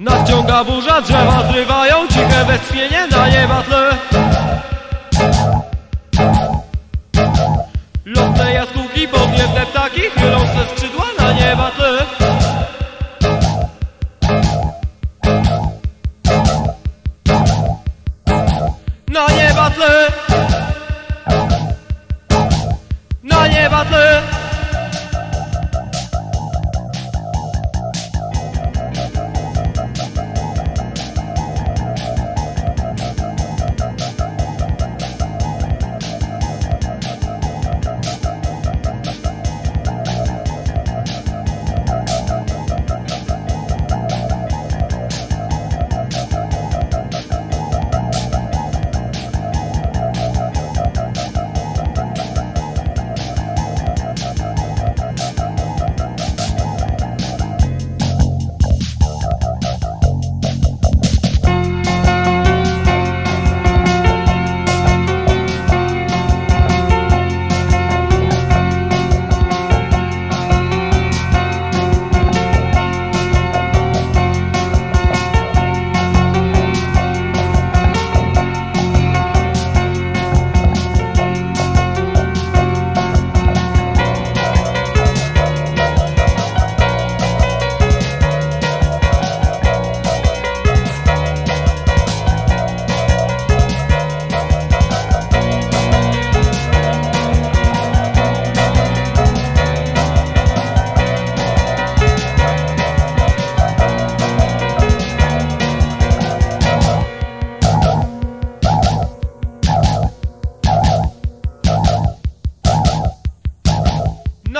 Nadciąga burza, drzewa zrywają ciche westchnienie na nieba tle Lotne jaskółki, podniebne ptaki chylą se skrzydła na nieba tle Na nieba tle Na nieba tle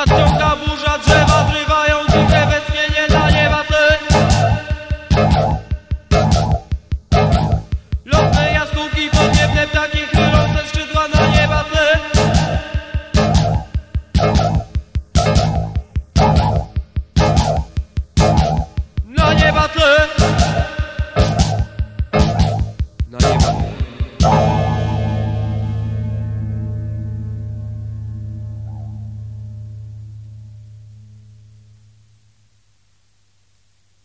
Nadciąga burza, drzewa zrywają dzikie westchnienie dla nieba ty. Lotne jaskółki, podniebne ptaki chylą ze skrzydła na nieba. Na nieba ty.